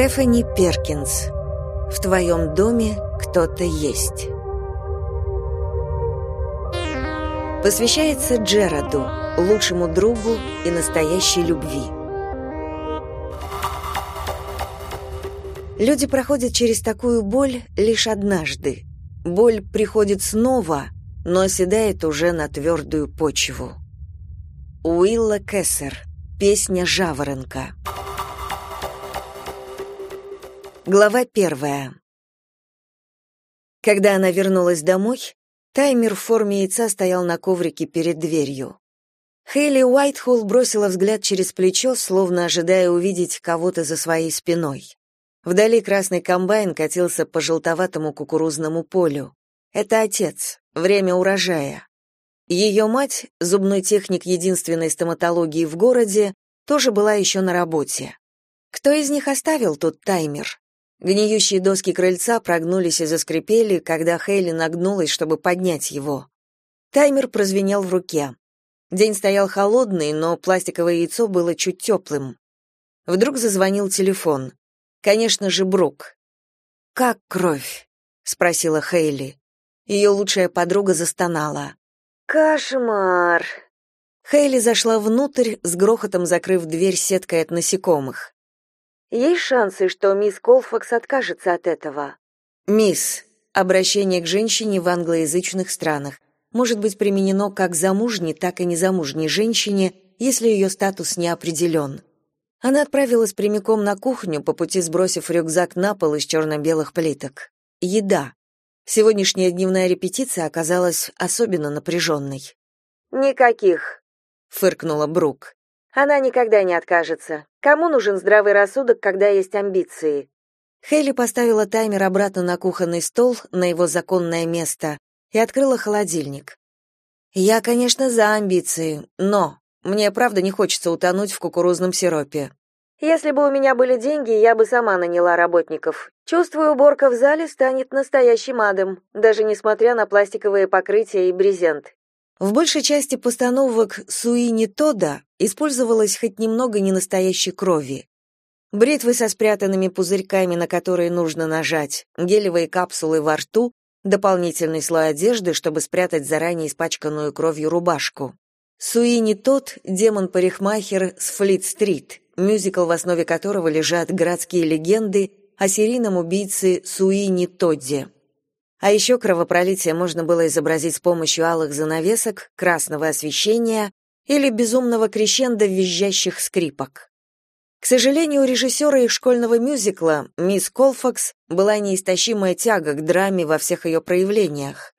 Стефани Перкинс. В твоем доме кто-то есть. Посвящается Джераду, лучшему другу и настоящей любви. Люди проходят через такую боль лишь однажды. Боль приходит снова, но оседает уже на твердую почву. Уилла Кессер. Песня «Жаворонка». Глава первая. Когда она вернулась домой, таймер в форме яйца стоял на коврике перед дверью. Хейли Уайтхолл бросила взгляд через плечо, словно ожидая увидеть кого-то за своей спиной. Вдали красный комбайн катился по желтоватому кукурузному полю. Это отец, время урожая. Ее мать, зубной техник единственной стоматологии в городе, тоже была еще на работе. Кто из них оставил тот таймер? Гниющие доски крыльца прогнулись и заскрипели, когда Хейли нагнулась, чтобы поднять его. Таймер прозвенел в руке. День стоял холодный, но пластиковое яйцо было чуть теплым. Вдруг зазвонил телефон. Конечно же, Брук. «Как кровь?» — спросила Хейли. Ее лучшая подруга застонала. «Кошмар!» Хейли зашла внутрь, с грохотом закрыв дверь сеткой от насекомых. Есть шансы, что мисс Колфакс откажется от этого. Мисс обращение к женщине в англоязычных странах может быть применено как замужней, так и незамужней женщине, если ее статус не определен. Она отправилась прямиком на кухню, по пути сбросив рюкзак на пол из черно-белых плиток. Еда. Сегодняшняя дневная репетиция оказалась особенно напряженной. «Никаких», — фыркнула Брук. Она никогда не откажется. Кому нужен здравый рассудок, когда есть амбиции? Хейли поставила таймер обратно на кухонный стол, на его законное место, и открыла холодильник. Я, конечно, за амбиции, но мне правда не хочется утонуть в кукурузном сиропе. Если бы у меня были деньги, я бы сама наняла работников. Чувствую, уборка в зале станет настоящим адом, даже несмотря на пластиковые покрытия и брезент. В большей части постановок Суини Тода использовалось хоть немного ненастоящей крови. Бритвы со спрятанными пузырьками, на которые нужно нажать, гелевые капсулы во рту, дополнительный слой одежды, чтобы спрятать заранее испачканную кровью рубашку. Суини Тод — демон-парикмахер с Флит-стрит, мюзикл, в основе которого лежат городские легенды о серийном убийце Суини Тодде. А еще кровопролитие можно было изобразить с помощью алых занавесок, красного освещения или безумного крещенда визжащих скрипок. К сожалению, у режиссера их школьного мюзикла, мисс Колфакс, была неистощимая тяга к драме во всех ее проявлениях.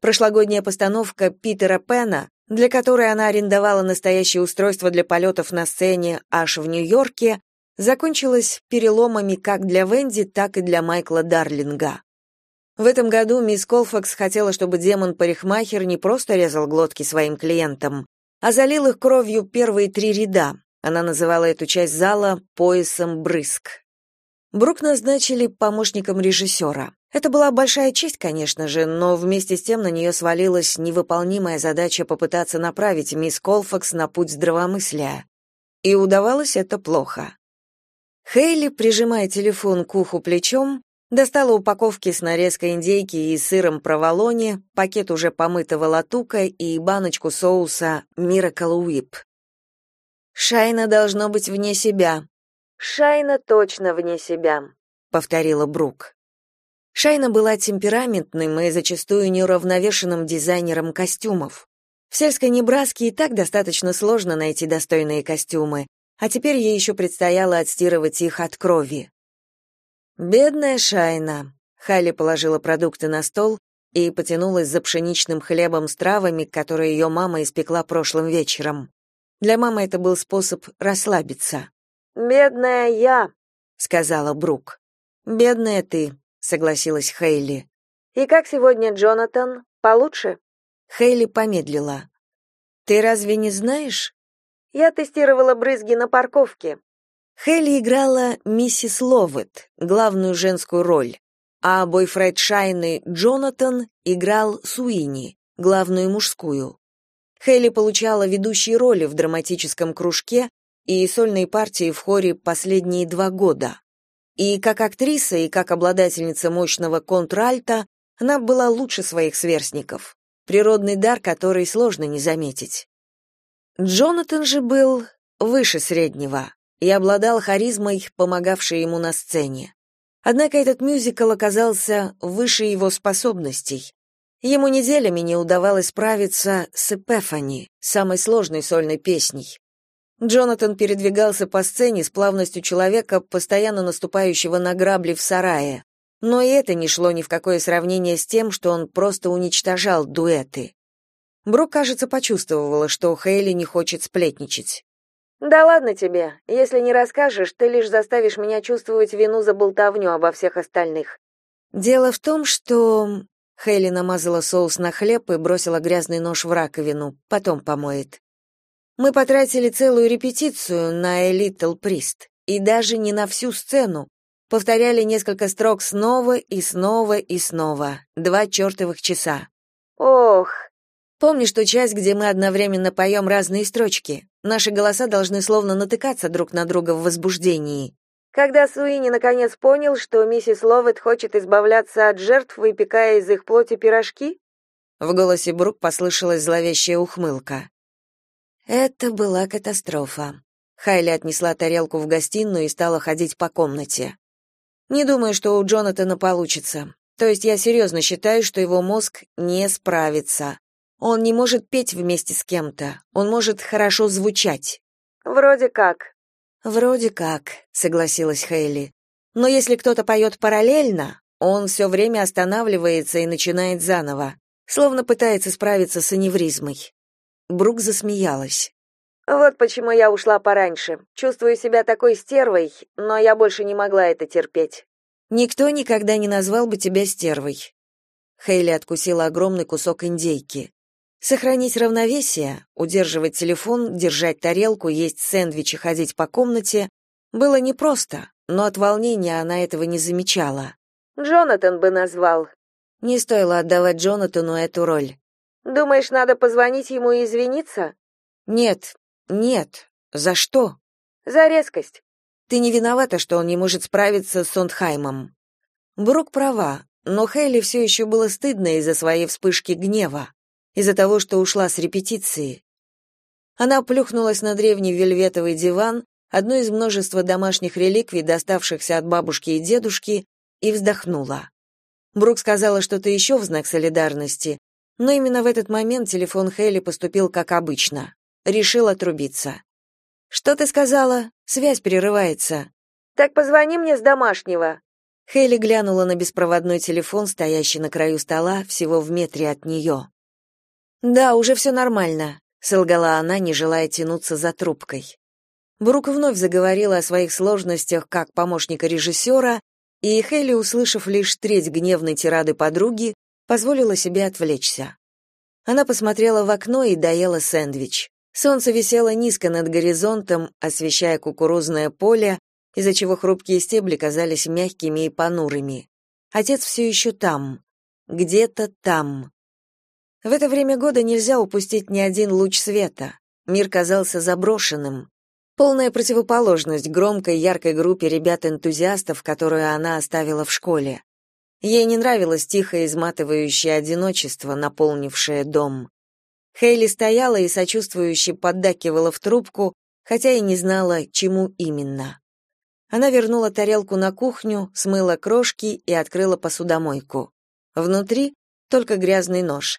Прошлогодняя постановка Питера Пена, для которой она арендовала настоящее устройство для полетов на сцене аж в Нью-Йорке, закончилась переломами как для Венди, так и для Майкла Дарлинга. В этом году мисс Колфакс хотела, чтобы демон-парикмахер не просто резал глотки своим клиентам, а залил их кровью первые три ряда. Она называла эту часть зала поясом брызг. Брук назначили помощником режиссера. Это была большая честь, конечно же, но вместе с тем на нее свалилась невыполнимая задача попытаться направить мисс Колфакс на путь здравомыслия. И удавалось это плохо. Хейли, прижимая телефон к уху плечом, Достала упаковки с нарезкой индейки и сыром проволоне, пакет уже помытого латука и баночку соуса Miracle Whip. Шайна должно быть вне себя. Шайна точно вне себя, повторила Брук. Шайна была темпераментным и зачастую неуравновешенным дизайнером костюмов. В сельской Небраске и так достаточно сложно найти достойные костюмы, а теперь ей еще предстояло отстирывать их от крови. Бедная Шайна. Хали положила продукты на стол и потянулась за пшеничным хлебом с травами, которые ее мама испекла прошлым вечером. Для мамы это был способ расслабиться. «Бедная я», — сказала Брук. «Бедная ты», — согласилась Хейли. «И как сегодня Джонатан? Получше?» Хейли помедлила. «Ты разве не знаешь?» «Я тестировала брызги на парковке. Хелли играла миссис Ловет, главную женскую роль, а бойфренд Шайны Джонатан играл Суини, главную мужскую. Хелли получала ведущие роли в драматическом кружке и сольные партии в хоре последние два года. И как актриса, и как обладательница мощного контральта она была лучше своих сверстников. Природный дар, который сложно не заметить. Джонатан же был выше среднего и обладал харизмой, помогавшей ему на сцене. Однако этот мюзикл оказался выше его способностей. Ему неделями не удавалось справиться с «Эпефани», самой сложной сольной песней. Джонатан передвигался по сцене с плавностью человека, постоянно наступающего на грабли в сарае. Но и это не шло ни в какое сравнение с тем, что он просто уничтожал дуэты. Брук, кажется, почувствовала, что Хейли не хочет сплетничать. «Да ладно тебе. Если не расскажешь, ты лишь заставишь меня чувствовать вину за болтовню обо всех остальных». «Дело в том, что...» Хейли намазала соус на хлеб и бросила грязный нож в раковину, потом помоет. Мы потратили целую репетицию на Little Priest, и даже не на всю сцену. Повторяли несколько строк снова и снова и снова. Два чертовых часа. Ох. Помнишь ту часть, где мы одновременно поем разные строчки? Наши голоса должны словно натыкаться друг на друга в возбуждении. Когда Суини наконец понял, что миссис Ловет хочет избавляться от жертв, выпекая из их плоти пирожки? В голосе Брук послышалась зловещая ухмылка. Это была катастрофа. Хайли отнесла тарелку в гостиную и стала ходить по комнате. Не думаю, что у Джонатана получится. То есть я серьезно считаю, что его мозг не справится. Он не может петь вместе с кем-то. Он может хорошо звучать. Вроде как. Вроде как, согласилась Хейли. Но если кто-то поет параллельно, он все время останавливается и начинает заново, словно пытается справиться с аневризмой. Брук засмеялась. Вот почему я ушла пораньше. Чувствую себя такой стервой, но я больше не могла это терпеть. Никто никогда не назвал бы тебя стервой. Хейли откусила огромный кусок индейки. Сохранить равновесие, удерживать телефон, держать тарелку, есть сэндвич и ходить по комнате было непросто, но от волнения она этого не замечала. Джонатан бы назвал. Не стоило отдавать Джонатану эту роль. Думаешь, надо позвонить ему и извиниться? Нет, нет. За что? За резкость. Ты не виновата, что он не может справиться с Сондхаймом. Брук права, но Хейли все еще было стыдно из-за своей вспышки гнева, из-за того, что ушла с репетиции. Она плюхнулась на древний вельветовый диван, одно из множества домашних реликвий, доставшихся от бабушки и дедушки, и вздохнула. Брук сказала что-то еще в знак солидарности, но именно в этот момент телефон Хейли поступил как обычно. Решил отрубиться. «Что ты сказала? Связь прерывается». «Так позвони мне с домашнего». Хейли глянула на беспроводной телефон, стоящий на краю стола, всего в метре от нее. «Да, уже все нормально», — солгала она, не желая тянуться за трубкой. Брук вновь заговорила о своих сложностях как помощника режиссера, и Хейли, услышав лишь треть гневной тирады подруги, позволила себе отвлечься. Она посмотрела в окно и доела сэндвич. Солнце висело низко над горизонтом, освещая кукурузное поле, из-за чего хрупкие стебли казались мягкими и понурыми. Отец все еще там, где-то там. В это время года нельзя упустить ни один луч света. Мир казался заброшенным. Полная противоположность громкой яркой группе ребят-энтузиастов, которую она оставила в школе. Ей не нравилось тихое изматывающее одиночество, наполнившее дом. Хейли стояла и сочувствующе поддакивала в трубку, хотя и не знала, чему именно. Она вернула тарелку на кухню, смыла крошки и открыла посудомойку. Внутри только грязный нож.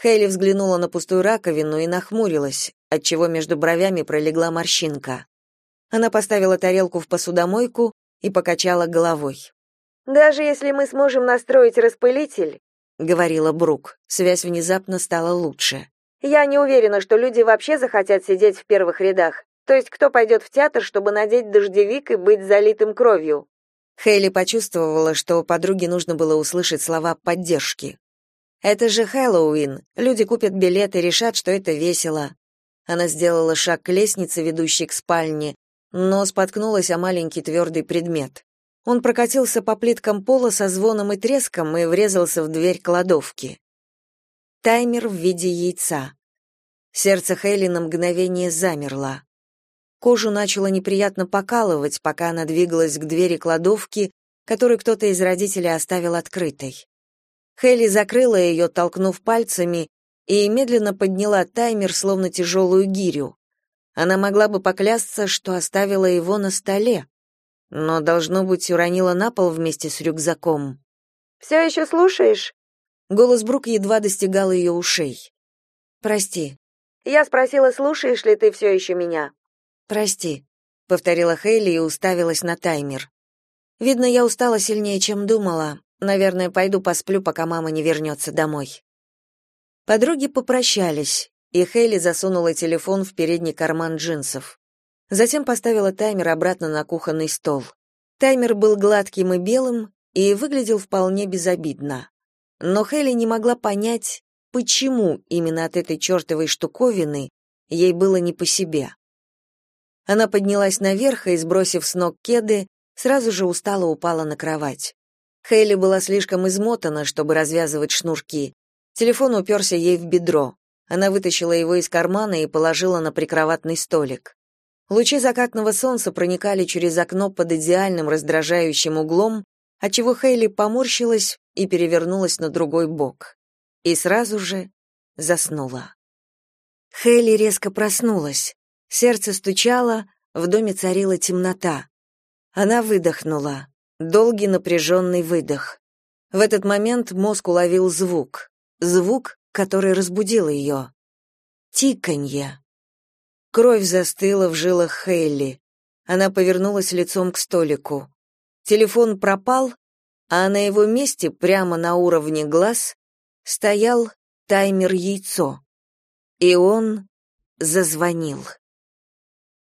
Хейли взглянула на пустую раковину и нахмурилась, отчего между бровями пролегла морщинка. Она поставила тарелку в посудомойку и покачала головой. Даже если мы сможем настроить распылитель, говорила Брук. Связь внезапно стала лучше. Я не уверена, что люди вообще захотят сидеть в первых рядах. То есть кто пойдет в театр, чтобы надеть дождевик и быть залитым кровью? Хейли почувствовала, что подруге нужно было услышать слова поддержки. Это же Хэллоуин. Люди купят билеты решат, что это весело. Она сделала шаг к лестнице, ведущей к спальне, но споткнулась о маленький твердый предмет. Он прокатился по плиткам пола со звоном и треском и врезался в дверь кладовки. Таймер в виде яйца. Сердце Хейли на мгновение замерло. Кожу начало неприятно покалывать, пока она двигалась к двери кладовки, которую кто-то из родителей оставил открытой. Хелли закрыла ее, толкнув пальцами, и медленно подняла таймер, словно тяжелую гирю. Она могла бы поклясться, что оставила его на столе, но, должно быть, уронила на пол вместе с рюкзаком. «Все еще слушаешь?» Голос Брук едва достигал ее ушей. «Прости». «Я спросила, слушаешь ли ты все еще меня?» «Прости», — повторила Хейли и уставилась на таймер. «Видно, я устала сильнее, чем думала. Наверное, пойду посплю, пока мама не вернется домой». Подруги попрощались, и Хейли засунула телефон в передний карман джинсов. Затем поставила таймер обратно на кухонный стол. Таймер был гладким и белым и выглядел вполне безобидно. Но Хейли не могла понять, почему именно от этой чертовой штуковины ей было не по себе. Она поднялась наверх и, сбросив с ног кеды, сразу же устало упала на кровать. Хейли была слишком измотана, чтобы развязывать шнурки. Телефон уперся ей в бедро. Она вытащила его из кармана и положила на прикроватный столик. Лучи закатного солнца проникали через окно под идеальным раздражающим углом, отчего Хейли поморщилась и перевернулась на другой бок. И сразу же заснула. Хейли резко проснулась. Сердце стучало, в доме царила темнота. Она выдохнула. Долгий напряженный выдох. В этот момент мозг уловил звук. Звук, который разбудил ее. Тиканье. Кровь застыла в жилах Хейли. Она повернулась лицом к столику. Телефон пропал, а на его месте, прямо на уровне глаз, стоял таймер яйцо. И он зазвонил.